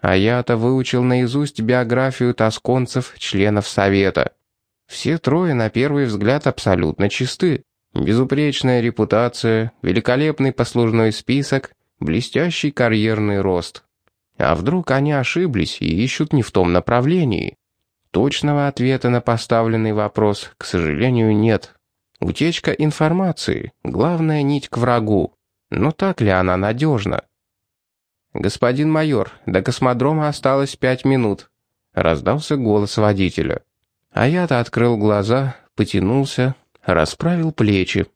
А я-то выучил наизусть биографию тосконцев, членов Совета. Все трое на первый взгляд абсолютно чисты. Безупречная репутация, великолепный послужной список, блестящий карьерный рост. А вдруг они ошиблись и ищут не в том направлении? Точного ответа на поставленный вопрос, к сожалению, нет. Утечка информации — главная нить к врагу. Но так ли она надежна? «Господин майор, до космодрома осталось пять минут», — раздался голос водителя. А я-то открыл глаза, потянулся, расправил плечи.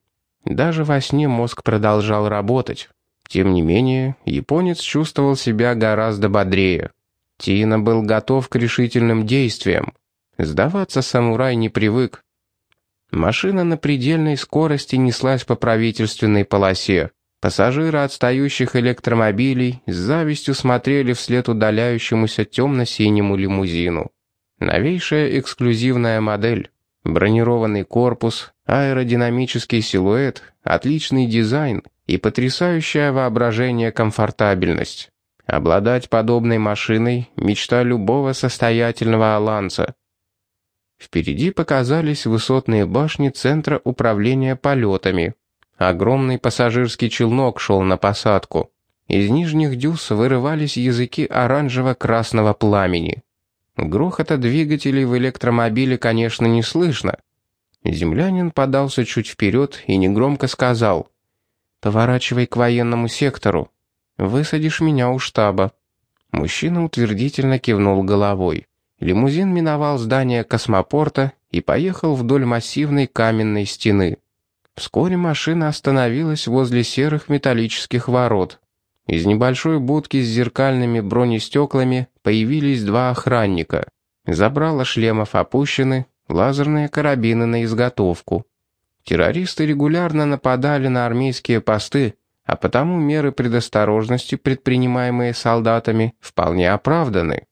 Даже во сне мозг продолжал работать. Тем не менее, японец чувствовал себя гораздо бодрее. Тина был готов к решительным действиям. Сдаваться самурай не привык. Машина на предельной скорости неслась по правительственной полосе. Пассажиры отстающих электромобилей с завистью смотрели вслед удаляющемуся темно-синему лимузину. Новейшая эксклюзивная модель. Бронированный корпус, аэродинамический силуэт, отличный дизайн и потрясающее воображение комфортабельность. Обладать подобной машиной – мечта любого состоятельного аланца. Впереди показались высотные башни Центра управления полетами. Огромный пассажирский челнок шел на посадку. Из нижних дюз вырывались языки оранжево-красного пламени. Грохота двигателей в электромобиле, конечно, не слышно. Землянин подался чуть вперед и негромко сказал «Поворачивай к военному сектору. Высадишь меня у штаба». Мужчина утвердительно кивнул головой. Лимузин миновал здание космопорта и поехал вдоль массивной каменной стены. Вскоре машина остановилась возле серых металлических ворот. Из небольшой будки с зеркальными бронестеклами появились два охранника. Забрала шлемов опущены, лазерные карабины на изготовку. Террористы регулярно нападали на армейские посты, а потому меры предосторожности, предпринимаемые солдатами, вполне оправданы.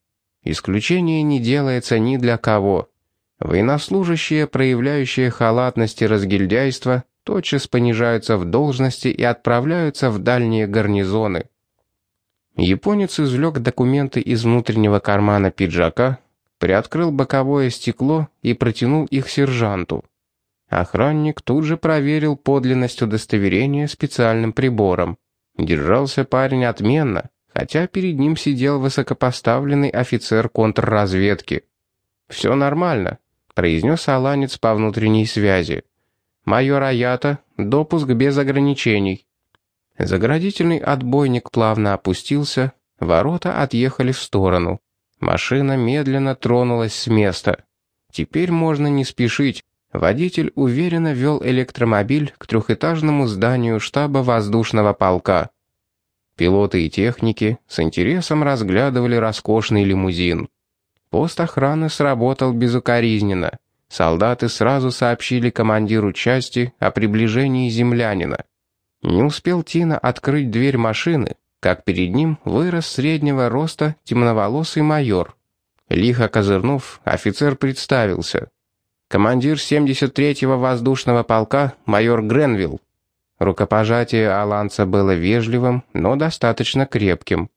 Исключение не делается ни для кого. Военнослужащие, проявляющие халатность и разгильдяйство, тотчас понижаются в должности и отправляются в дальние гарнизоны. Японец извлек документы из внутреннего кармана пиджака, приоткрыл боковое стекло и протянул их сержанту. Охранник тут же проверил подлинность удостоверения специальным прибором. Держался парень отменно, хотя перед ним сидел высокопоставленный офицер контрразведки. «Все нормально», — произнес Аланец по внутренней связи. «Майор Аята, допуск без ограничений». Заградительный отбойник плавно опустился, ворота отъехали в сторону. Машина медленно тронулась с места. Теперь можно не спешить. Водитель уверенно вел электромобиль к трехэтажному зданию штаба воздушного полка. Пилоты и техники с интересом разглядывали роскошный лимузин. Пост охраны сработал безукоризненно. Солдаты сразу сообщили командиру части о приближении землянина. Не успел Тина открыть дверь машины, как перед ним вырос среднего роста темноволосый майор. Лихо козырнув, офицер представился. Командир 73-го воздушного полка майор Гренвилл. Рукопожатие Аланца было вежливым, но достаточно крепким.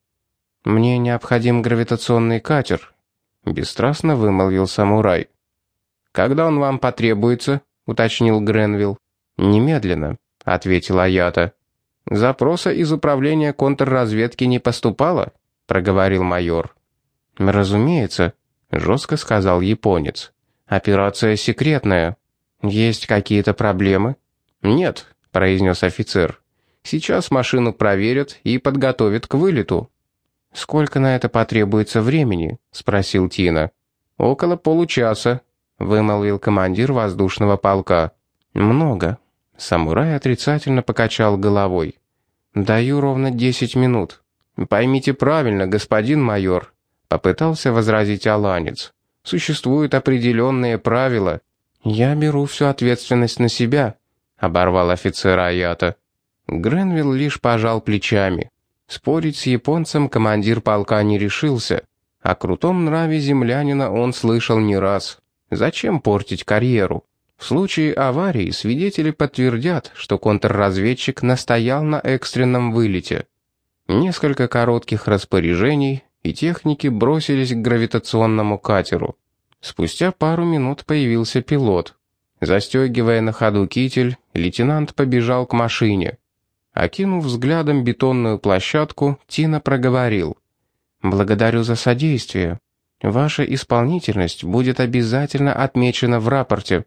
«Мне необходим гравитационный катер», — бесстрастно вымолвил самурай. «Когда он вам потребуется?» — уточнил Гренвилл. «Немедленно», — ответил Аята. «Запроса из управления контрразведки не поступало?» — проговорил майор. «Разумеется», — жестко сказал японец. «Операция секретная. Есть какие-то проблемы?» «Нет», произнес офицер. «Сейчас машину проверят и подготовят к вылету». «Сколько на это потребуется времени?» — спросил Тина. «Около получаса», — вымолвил командир воздушного полка. «Много». Самурай отрицательно покачал головой. «Даю ровно десять минут». «Поймите правильно, господин майор», — попытался возразить Аланец. «Существуют определенные правила. Я беру всю ответственность на себя», — оборвал офицер Аята. Гренвилл лишь пожал плечами. Спорить с японцем командир полка не решился. О крутом нраве землянина он слышал не раз. Зачем портить карьеру? В случае аварии свидетели подтвердят, что контрразведчик настоял на экстренном вылете. Несколько коротких распоряжений, и техники бросились к гравитационному катеру. Спустя пару минут появился пилот. Застегивая на ходу китель, лейтенант побежал к машине. Окинув взглядом бетонную площадку, Тина проговорил. «Благодарю за содействие. Ваша исполнительность будет обязательно отмечена в рапорте».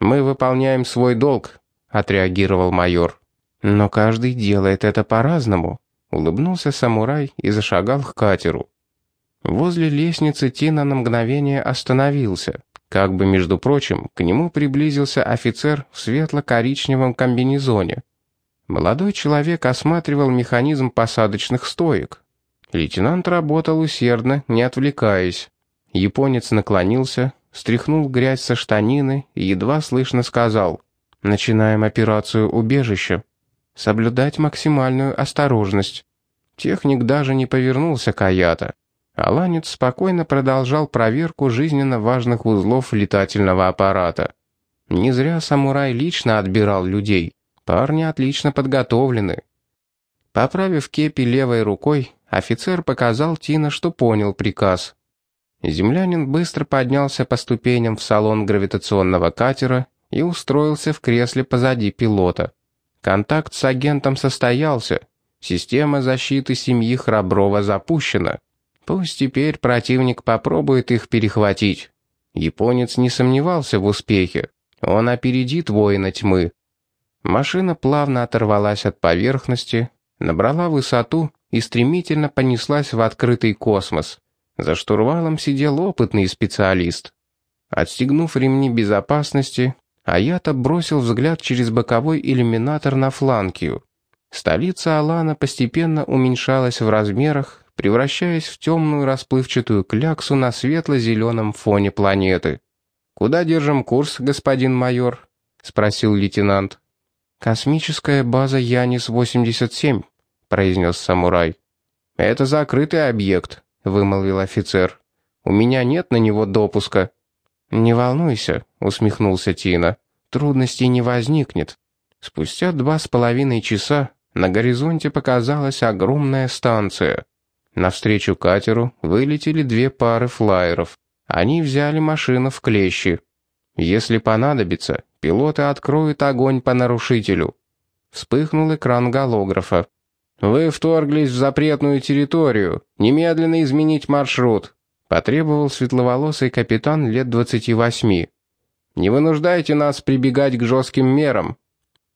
«Мы выполняем свой долг», — отреагировал майор. «Но каждый делает это по-разному», — улыбнулся самурай и зашагал к катеру. Возле лестницы Тина на мгновение остановился. Как бы, между прочим, к нему приблизился офицер в светло-коричневом комбинезоне. Молодой человек осматривал механизм посадочных стоек. Лейтенант работал усердно, не отвлекаясь. Японец наклонился, стряхнул грязь со штанины и едва слышно сказал «Начинаем операцию убежища. Соблюдать максимальную осторожность». Техник даже не повернулся к Аята. Аланец спокойно продолжал проверку жизненно важных узлов летательного аппарата. Не зря самурай лично отбирал людей. Парни отлично подготовлены. Поправив кепи левой рукой, офицер показал Тина, что понял приказ. Землянин быстро поднялся по ступеням в салон гравитационного катера и устроился в кресле позади пилота. Контакт с агентом состоялся. Система защиты семьи Храброва запущена. Пусть теперь противник попробует их перехватить. Японец не сомневался в успехе. Он опередит воина тьмы. Машина плавно оторвалась от поверхности, набрала высоту и стремительно понеслась в открытый космос. За штурвалом сидел опытный специалист. Отстегнув ремни безопасности, Аята бросил взгляд через боковой иллюминатор на фланкию. Столица Алана постепенно уменьшалась в размерах, превращаясь в темную расплывчатую кляксу на светло-зеленом фоне планеты. «Куда держим курс, господин майор?» — спросил лейтенант. «Космическая база Янис-87», — произнес самурай. «Это закрытый объект», — вымолвил офицер. «У меня нет на него допуска». «Не волнуйся», — усмехнулся Тина. «Трудностей не возникнет». Спустя два с половиной часа на горизонте показалась огромная станция. Навстречу катеру вылетели две пары флайеров. Они взяли машину в клещи. Если понадобится, пилоты откроют огонь по нарушителю. Вспыхнул экран голографа. «Вы вторглись в запретную территорию. Немедленно изменить маршрут», — потребовал светловолосый капитан лет двадцати восьми. «Не вынуждайте нас прибегать к жестким мерам».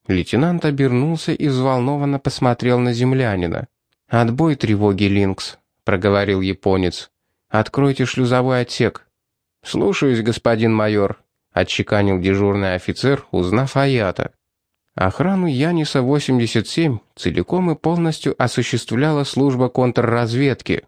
Лейтенант обернулся и взволнованно посмотрел на землянина. «Отбой тревоги, Линкс», — проговорил японец. «Откройте шлюзовой отсек». «Слушаюсь, господин майор», — отчеканил дежурный офицер, узнав Аята. Охрану Яниса-87 целиком и полностью осуществляла служба контрразведки.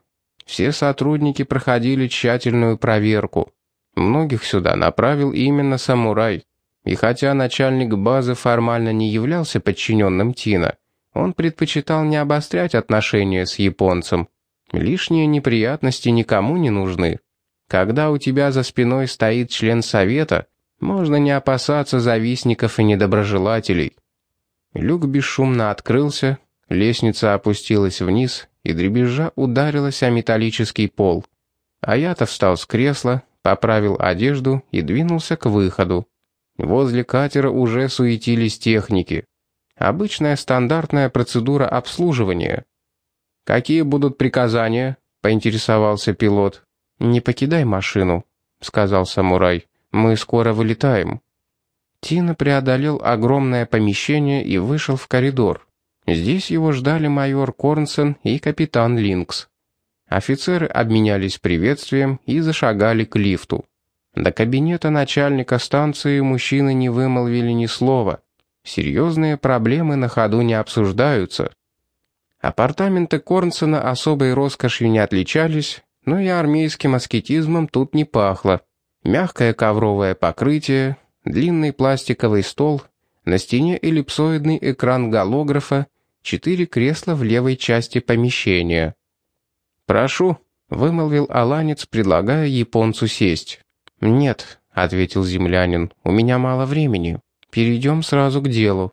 Все сотрудники проходили тщательную проверку. Многих сюда направил именно самурай. И хотя начальник базы формально не являлся подчиненным Тина, он предпочитал не обострять отношения с японцем. Лишние неприятности никому не нужны. Когда у тебя за спиной стоит член совета, можно не опасаться завистников и недоброжелателей. Люк бесшумно открылся, лестница опустилась вниз и дребезжа ударилась о металлический пол. Аята встал с кресла, поправил одежду и двинулся к выходу. Возле катера уже суетились техники. Обычная стандартная процедура обслуживания. «Какие будут приказания?» — поинтересовался пилот. «Не покидай машину», — сказал самурай. «Мы скоро вылетаем». Тина преодолел огромное помещение и вышел в коридор. Здесь его ждали майор Корнсен и капитан Линкс. Офицеры обменялись приветствием и зашагали к лифту. До кабинета начальника станции мужчины не вымолвили ни слова. Серьезные проблемы на ходу не обсуждаются. Апартаменты Корнсона особой роскошью не отличались, но и армейским аскетизмом тут не пахло. Мягкое ковровое покрытие, длинный пластиковый стол, на стене эллипсоидный экран голографа, четыре кресла в левой части помещения. «Прошу», — вымолвил Аланец, предлагая японцу сесть. «Нет», — ответил землянин, — «у меня мало времени». Перейдем сразу к делу.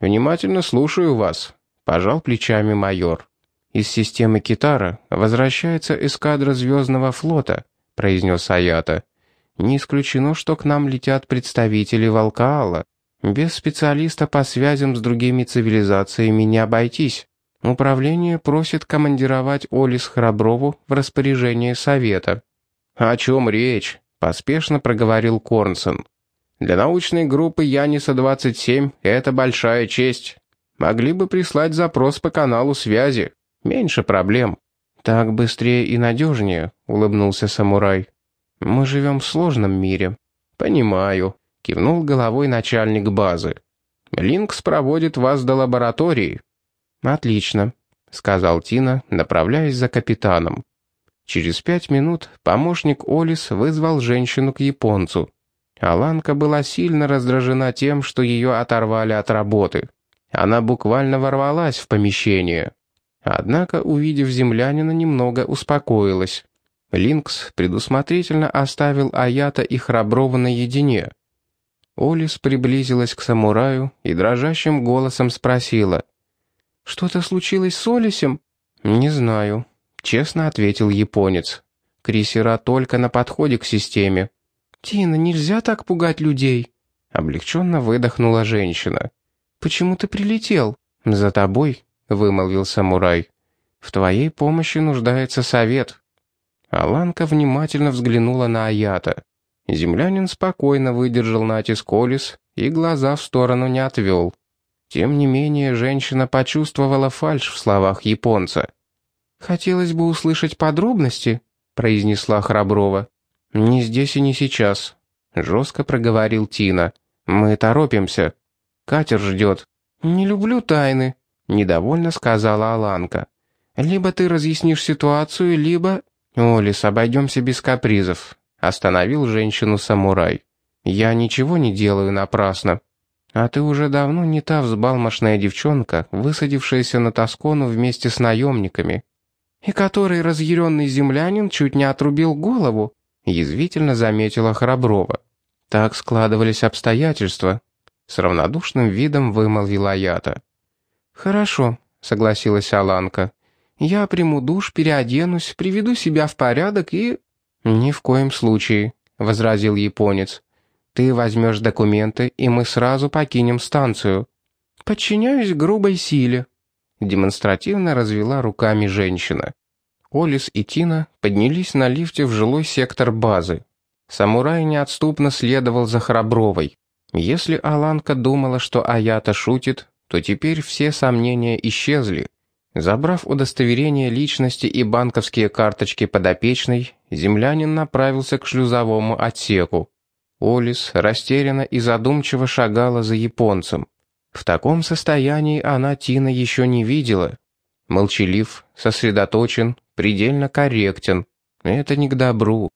Внимательно слушаю вас, пожал плечами майор. «Из системы Китара возвращается эскадра Звездного флота», — произнес Аята. «Не исключено, что к нам летят представители Волкаала. Без специалиста по связям с другими цивилизациями не обойтись. Управление просит командировать Олис Храброву в распоряжение Совета». «О чем речь?» — поспешно проговорил Корнсон. «Для научной группы Яниса-27 это большая честь. Могли бы прислать запрос по каналу связи. Меньше проблем». «Так быстрее и надежнее», — улыбнулся самурай. «Мы живем в сложном мире». «Понимаю», — кивнул головой начальник базы. «Линкс проводит вас до лаборатории». «Отлично», — сказал Тина, направляясь за капитаном. Через пять минут помощник Олис вызвал женщину к японцу. Аланка была сильно раздражена тем, что ее оторвали от работы. Она буквально ворвалась в помещение. Однако, увидев землянина, немного успокоилась. Линкс предусмотрительно оставил Аята и Храброва наедине. Олис приблизилась к самураю и дрожащим голосом спросила. «Что-то случилось с Олисем?» «Не знаю», — честно ответил японец. «Крисера только на подходе к системе». «Тина, нельзя так пугать людей», — облегченно выдохнула женщина. «Почему ты прилетел?» «За тобой», — вымолвил самурай. «В твоей помощи нуждается совет». Аланка внимательно взглянула на Аята. Землянин спокойно выдержал натиск Олис и глаза в сторону не отвел. Тем не менее, женщина почувствовала фальшь в словах японца. «Хотелось бы услышать подробности», — произнесла Храброва. «Не здесь и не сейчас», — жестко проговорил Тина. «Мы торопимся. Катер ждет». «Не люблю тайны», — недовольно сказала Аланка. «Либо ты разъяснишь ситуацию, либо...» «Олис, обойдемся без капризов», — остановил женщину самурай. «Я ничего не делаю напрасно. А ты уже давно не та взбалмошная девчонка, высадившаяся на Тоскону вместе с наемниками, и который разъяренный землянин чуть не отрубил голову», — язвительно заметила Храброва. «Так складывались обстоятельства», — с равнодушным видом вымолвила Аята. «Хорошо», — согласилась Аланка. Я приму душ, переоденусь, приведу себя в порядок и...» «Ни в коем случае», — возразил японец. «Ты возьмешь документы, и мы сразу покинем станцию». «Подчиняюсь грубой силе», — демонстративно развела руками женщина. Олис и Тина поднялись на лифте в жилой сектор базы. Самурай неотступно следовал за Храбровой. Если Аланка думала, что Аята шутит, то теперь все сомнения исчезли. Забрав удостоверение личности и банковские карточки подопечной, землянин направился к шлюзовому отсеку. Олис растерянно и задумчиво шагала за японцем. В таком состоянии она Тина еще не видела. Молчалив, сосредоточен, предельно корректен. Это не к добру.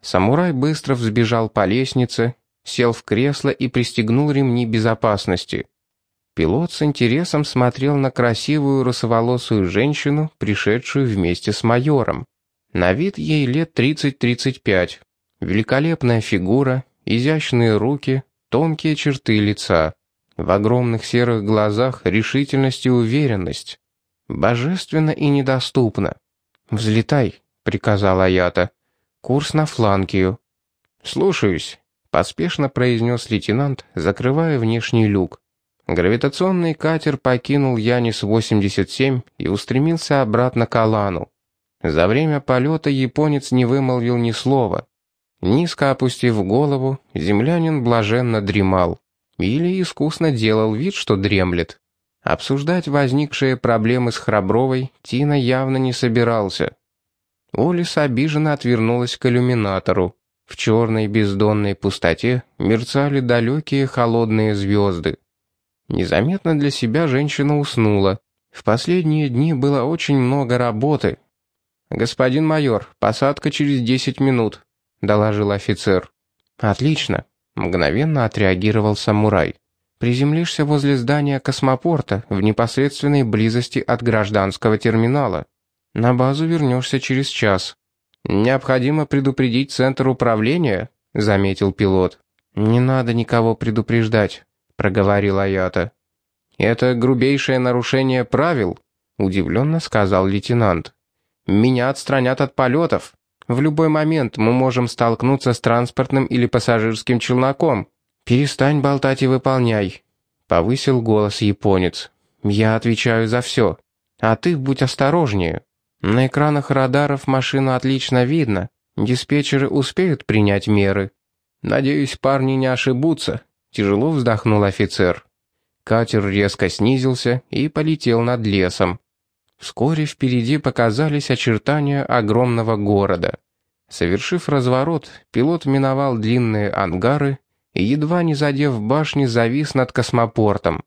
Самурай быстро взбежал по лестнице, сел в кресло и пристегнул ремни безопасности. Пилот с интересом смотрел на красивую русоволосую женщину, пришедшую вместе с майором. На вид ей лет 30-35. Великолепная фигура, изящные руки, тонкие черты лица. В огромных серых глазах решительность и уверенность. Божественно и недоступно. «Взлетай», — приказала Ята. «Курс на Фланкию». «Слушаюсь», — поспешно произнес лейтенант, закрывая внешний люк. Гравитационный катер покинул Янис-87 и устремился обратно к Алану. За время полета японец не вымолвил ни слова. Низко опустив голову, землянин блаженно дремал. Или искусно делал вид, что дремлет. Обсуждать возникшие проблемы с Храбровой Тина явно не собирался. Олис обиженно отвернулась к иллюминатору. В черной бездонной пустоте мерцали далекие холодные звезды. Незаметно для себя женщина уснула. В последние дни было очень много работы. «Господин майор, посадка через десять минут», — доложил офицер. «Отлично», — мгновенно отреагировал самурай. «Приземлишься возле здания космопорта в непосредственной близости от гражданского терминала. На базу вернешься через час». «Необходимо предупредить центр управления», — заметил пилот. «Не надо никого предупреждать. — проговорил Аята. «Это грубейшее нарушение правил», — удивленно сказал лейтенант. «Меня отстранят от полетов. В любой момент мы можем столкнуться с транспортным или пассажирским челноком. Перестань болтать и выполняй», — повысил голос японец. «Я отвечаю за все. А ты будь осторожнее. На экранах радаров машину отлично видно. Диспетчеры успеют принять меры». «Надеюсь, парни не ошибутся», — тяжело вздохнул офицер. Катер резко снизился и полетел над лесом. Вскоре впереди показались очертания огромного города. Совершив разворот, пилот миновал длинные ангары и, едва не задев башни, завис над космопортом.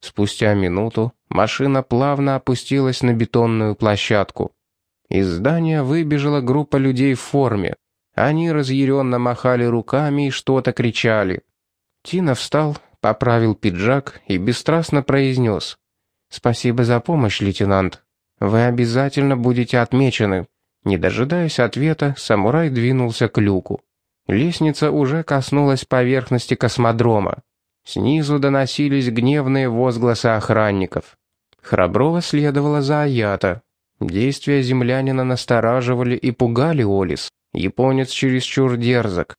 Спустя минуту машина плавно опустилась на бетонную площадку. Из здания выбежала группа людей в форме. Они разъяренно махали руками и что-то кричали. Тина встал, поправил пиджак и бесстрастно произнес. «Спасибо за помощь, лейтенант. Вы обязательно будете отмечены». Не дожидаясь ответа, самурай двинулся к люку. Лестница уже коснулась поверхности космодрома. Снизу доносились гневные возгласы охранников. Храброва следовала за Аята. Действия землянина настораживали и пугали Олис. Японец чересчур дерзок.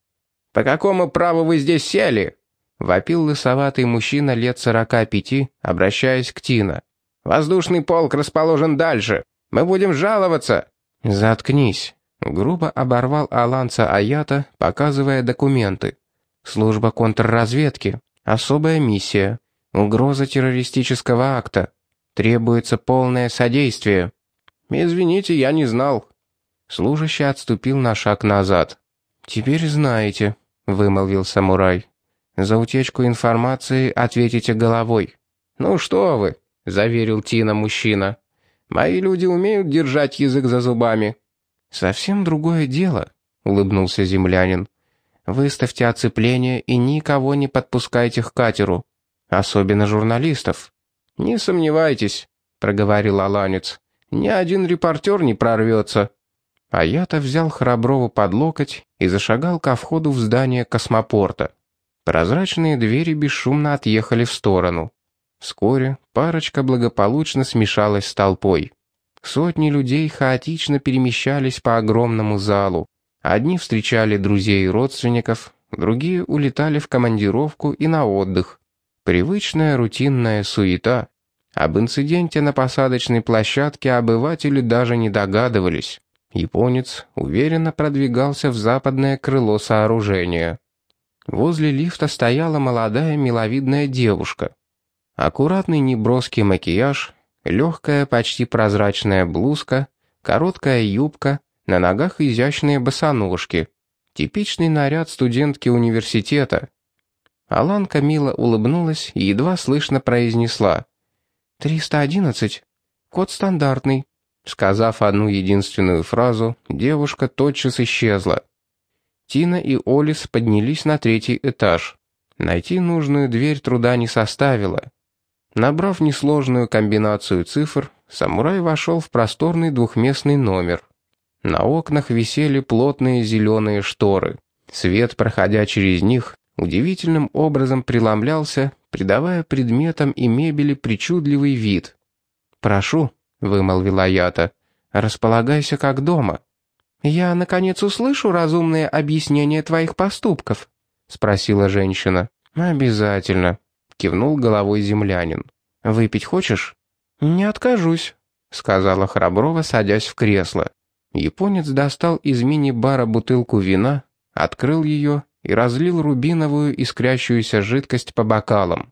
«По какому праву вы здесь сели?» Вопил лысоватый мужчина лет сорока пяти, обращаясь к Тина. «Воздушный полк расположен дальше. Мы будем жаловаться». «Заткнись», — грубо оборвал Аланца Аята, показывая документы. «Служба контрразведки. Особая миссия. Угроза террористического акта. Требуется полное содействие». «Извините, я не знал». Служащий отступил на шаг назад. «Теперь знаете», — вымолвил самурай. За утечку информации ответите головой». «Ну что вы», — заверил Тина мужчина. «Мои люди умеют держать язык за зубами». «Совсем другое дело», — улыбнулся землянин. «Выставьте оцепление и никого не подпускайте к катеру. Особенно журналистов». «Не сомневайтесь», — проговорил Аланец. «Ни один репортер не прорвется». А я-то взял Храброву под локоть и зашагал ко входу в здание космопорта. Прозрачные двери бесшумно отъехали в сторону. Вскоре парочка благополучно смешалась с толпой. Сотни людей хаотично перемещались по огромному залу. Одни встречали друзей и родственников, другие улетали в командировку и на отдых. Привычная рутинная суета. Об инциденте на посадочной площадке обыватели даже не догадывались. Японец уверенно продвигался в западное крыло сооружения. Возле лифта стояла молодая миловидная девушка. Аккуратный неброский макияж, легкая почти прозрачная блузка, короткая юбка, на ногах изящные босоножки. Типичный наряд студентки университета. Аланка мило улыбнулась и едва слышно произнесла. «Триста одиннадцать. Код стандартный». Сказав одну единственную фразу, девушка тотчас исчезла. Тина и Олис поднялись на третий этаж. Найти нужную дверь труда не составило. Набрав несложную комбинацию цифр, самурай вошел в просторный двухместный номер. На окнах висели плотные зеленые шторы. Свет, проходя через них, удивительным образом преломлялся, придавая предметам и мебели причудливый вид. «Прошу», — вымолвила Ята, — «располагайся как дома». «Я, наконец, услышу разумное объяснение твоих поступков?» — спросила женщина. «Обязательно», — кивнул головой землянин. «Выпить хочешь?» «Не откажусь», — сказала Храброва, садясь в кресло. Японец достал из мини-бара бутылку вина, открыл ее и разлил рубиновую искрящуюся жидкость по бокалам.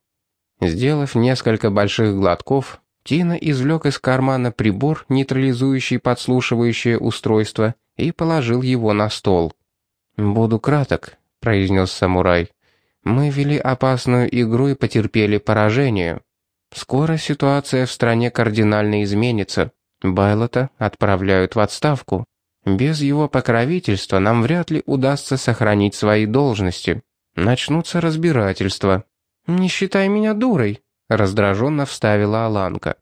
Сделав несколько больших глотков, Тина извлек из кармана прибор, нейтрализующий подслушивающее устройство, и положил его на стол. «Буду краток», — произнес самурай. «Мы вели опасную игру и потерпели поражение. Скоро ситуация в стране кардинально изменится. Байлота отправляют в отставку. Без его покровительства нам вряд ли удастся сохранить свои должности. Начнутся разбирательства». «Не считай меня дурой», — раздраженно вставила Аланка.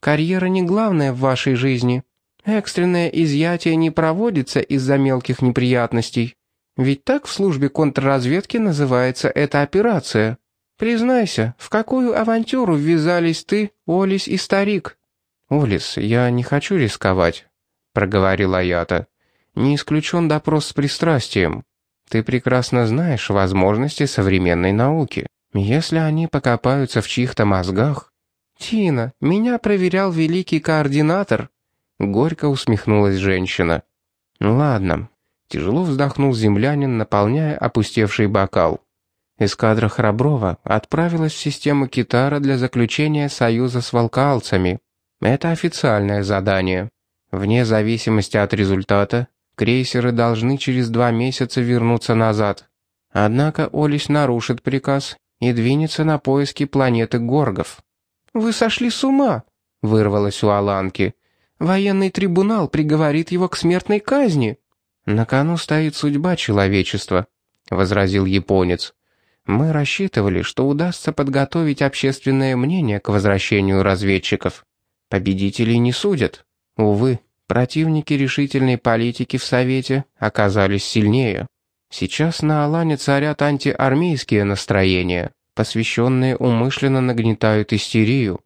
«Карьера не главное в вашей жизни. Экстренное изъятие не проводится из-за мелких неприятностей. Ведь так в службе контрразведки называется эта операция. Признайся, в какую авантюру ввязались ты, Олис и старик?» «Олис, я не хочу рисковать», — проговорила Ята. «Не исключен допрос с пристрастием. Ты прекрасно знаешь возможности современной науки. Если они покопаются в чьих-то мозгах...» «Тина, меня проверял великий координатор», — горько усмехнулась женщина. «Ладно». Тяжело вздохнул землянин, наполняя опустевший бокал. Эскадра Храброва отправилась в систему Китара для заключения союза с волкалцами. Это официальное задание. Вне зависимости от результата, крейсеры должны через два месяца вернуться назад. Однако Олесь нарушит приказ и двинется на поиски планеты Горгов. «Вы сошли с ума!» — вырвалось у Аланки. «Военный трибунал приговорит его к смертной казни». «На кону стоит судьба человечества», — возразил японец. «Мы рассчитывали, что удастся подготовить общественное мнение к возвращению разведчиков. Победителей не судят. Увы, противники решительной политики в Совете оказались сильнее. Сейчас на Алане царят антиармейские настроения, посвященные умышленно нагнетают истерию.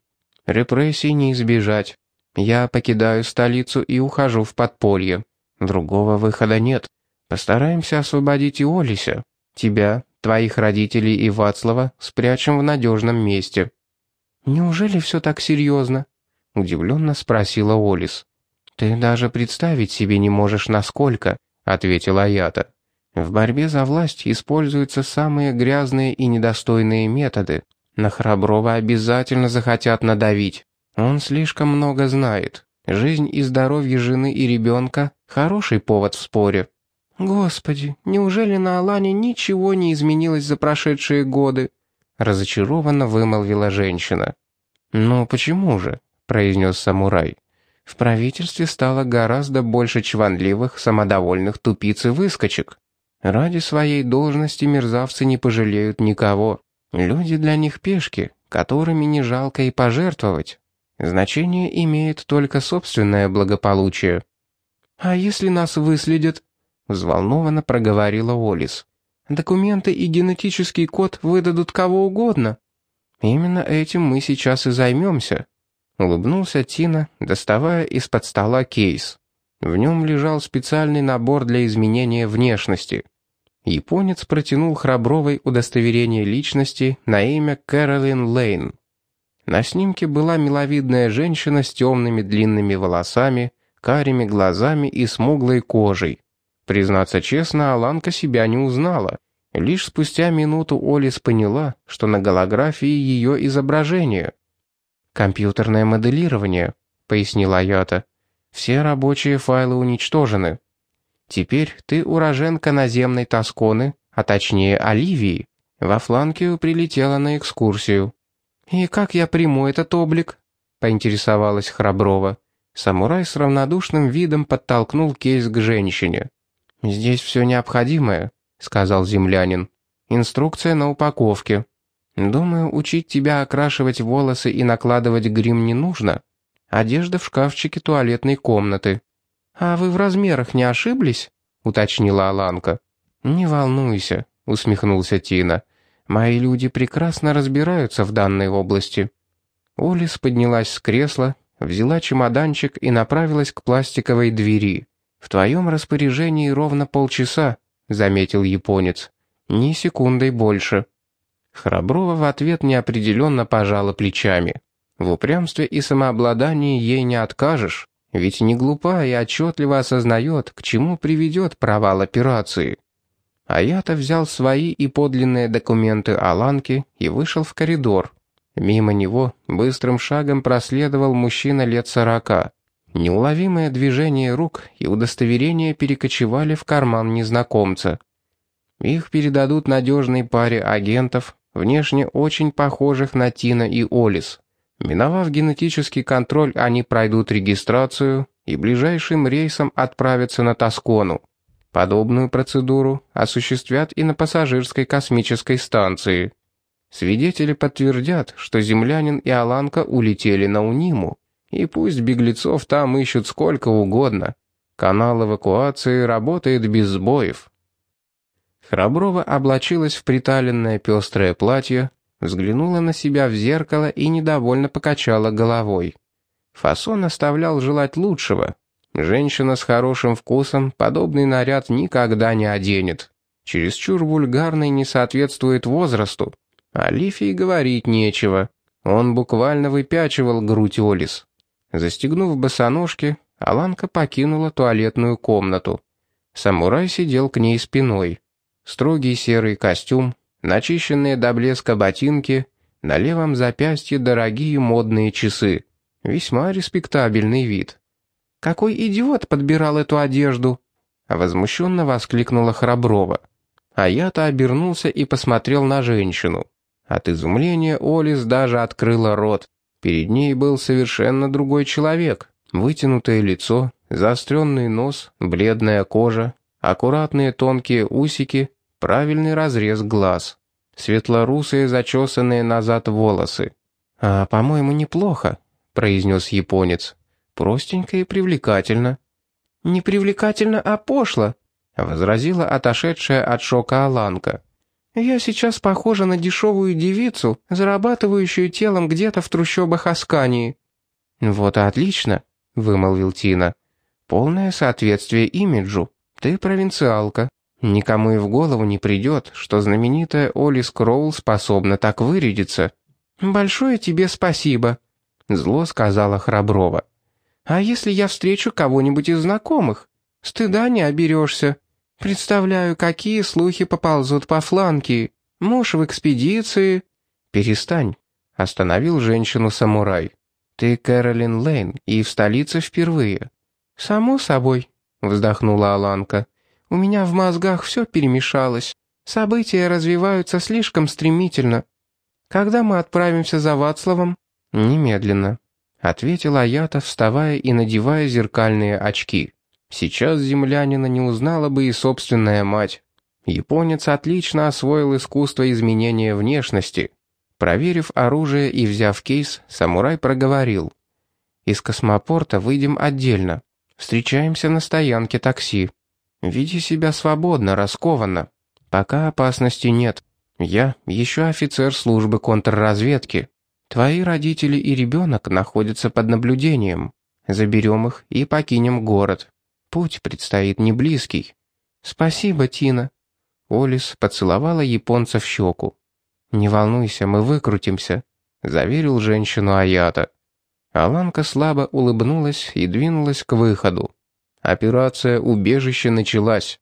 Репрессий не избежать. Я покидаю столицу и ухожу в подполье. Другого выхода нет. Постараемся освободить и Олися. Тебя, твоих родителей и Вацлава спрячем в надежном месте». «Неужели все так серьезно?» — удивленно спросила Олис. «Ты даже представить себе не можешь, насколько», — ответила Аята. «В борьбе за власть используются самые грязные и недостойные методы. На Храброва обязательно захотят надавить. Он слишком много знает. Жизнь и здоровье жены и ребенка — хороший повод в споре. «Господи, неужели на Алане ничего не изменилось за прошедшие годы?» Разочарованно вымолвила женщина. «Ну почему же?» — произнес самурай. «В правительстве стало гораздо больше чванливых, самодовольных тупиц и выскочек. Ради своей должности мерзавцы не пожалеют никого. Люди для них пешки, которыми не жалко и пожертвовать. Значение имеет только собственное благополучие. «А если нас выследят?» — взволнованно проговорила Олис. «Документы и генетический код выдадут кого угодно». «Именно этим мы сейчас и займемся», — улыбнулся Тина, доставая из-под стола кейс. В нем лежал специальный набор для изменения внешности. Японец протянул Храбровой удостоверение личности на имя Кэролин Лейн. На снимке была миловидная женщина с темными длинными волосами, карими глазами и смуглой кожей. Признаться честно, Аланка себя не узнала. Лишь спустя минуту Олис поняла, что на голографии ее изображение. «Компьютерное моделирование», — пояснила Ята. «Все рабочие файлы уничтожены. Теперь ты уроженка наземной Тосконы, а точнее Оливии. Во Фланкию прилетела на экскурсию. «И как я приму этот облик?» — поинтересовалась Храброва. Самурай с равнодушным видом подтолкнул кейс к женщине. «Здесь все необходимое», — сказал землянин. «Инструкция на упаковке. Думаю, учить тебя окрашивать волосы и накладывать грим не нужно. Одежда в шкафчике туалетной комнаты». «А вы в размерах не ошиблись?» — уточнила Аланка. «Не волнуйся», — усмехнулся Тина. Мои люди прекрасно разбираются в данной области». Олис поднялась с кресла, взяла чемоданчик и направилась к пластиковой двери. «В твоем распоряжении ровно полчаса», — заметил японец. «Ни секундой больше». Храброва в ответ неопределенно пожала плечами. В упрямстве и самообладании ей не откажешь, ведь не глупа и отчетливо осознает, к чему приведет провал операции. А я-то взял свои и подлинные документы Аланки и вышел в коридор. Мимо него быстрым шагом проследовал мужчина лет сорока. Неуловимое движение рук и удостоверение перекочевали в карман незнакомца. Их передадут надежной паре агентов, внешне очень похожих на Тина и Олис. Миновав генетический контроль, они пройдут регистрацию и ближайшим рейсом отправятся на Тоскону. Подобную процедуру осуществят и на пассажирской космической станции. Свидетели подтвердят, что землянин и Аланка улетели на Униму, и пусть беглецов там ищут сколько угодно. Канал эвакуации работает без сбоев. Храброва облачилась в приталенное пестрое платье, взглянула на себя в зеркало и недовольно покачала головой. Фасон оставлял желать лучшего. Женщина с хорошим вкусом подобный наряд никогда не оденет. Чересчур вульгарный не соответствует возрасту. А Лифе говорить нечего. Он буквально выпячивал грудь Олис. Застегнув босоножки, Аланка покинула туалетную комнату. Самурай сидел к ней спиной. Строгий серый костюм, начищенные до блеска ботинки, на левом запястье дорогие модные часы. Весьма респектабельный вид. «Какой идиот подбирал эту одежду?» Возмущенно воскликнула Храброва. А я-то обернулся и посмотрел на женщину. От изумления Олис даже открыла рот. Перед ней был совершенно другой человек. Вытянутое лицо, заостренный нос, бледная кожа, аккуратные тонкие усики, правильный разрез глаз, светлорусые зачесанные назад волосы. «А, по-моему, неплохо», — произнес японец. «Простенько и привлекательно». «Не привлекательно, а пошло», — возразила отошедшая от шока Аланка. «Я сейчас похожа на дешевую девицу, зарабатывающую телом где-то в трущобах Аскании». «Вот и отлично», — вымолвил Тина. «Полное соответствие имиджу. Ты провинциалка. Никому и в голову не придет, что знаменитая Оли Скроул способна так вырядиться». «Большое тебе спасибо», — зло сказала Храброва. «А если я встречу кого-нибудь из знакомых? Стыда не оберешься. Представляю, какие слухи поползут по фланке. Муж в экспедиции...» «Перестань», — остановил женщину самурай. «Ты Кэролин Лейн и в столице впервые». «Само собой», — вздохнула Аланка. «У меня в мозгах все перемешалось. События развиваются слишком стремительно. Когда мы отправимся за Вацлавом?» «Немедленно», — ответила Аята, вставая и надевая зеркальные очки. Сейчас землянина не узнала бы и собственная мать. Японец отлично освоил искусство изменения внешности. Проверив оружие и взяв кейс, самурай проговорил. «Из космопорта выйдем отдельно. Встречаемся на стоянке такси. Веди себя свободно, раскованно. Пока опасности нет. Я еще офицер службы контрразведки. Твои родители и ребенок находятся под наблюдением. Заберем их и покинем город. Путь предстоит не близкий. Спасибо, Тина. Олис поцеловала японца в щеку. Не волнуйся, мы выкрутимся, заверил женщину Аята. Аланка слабо улыбнулась и двинулась к выходу. Операция «Убежище» началась.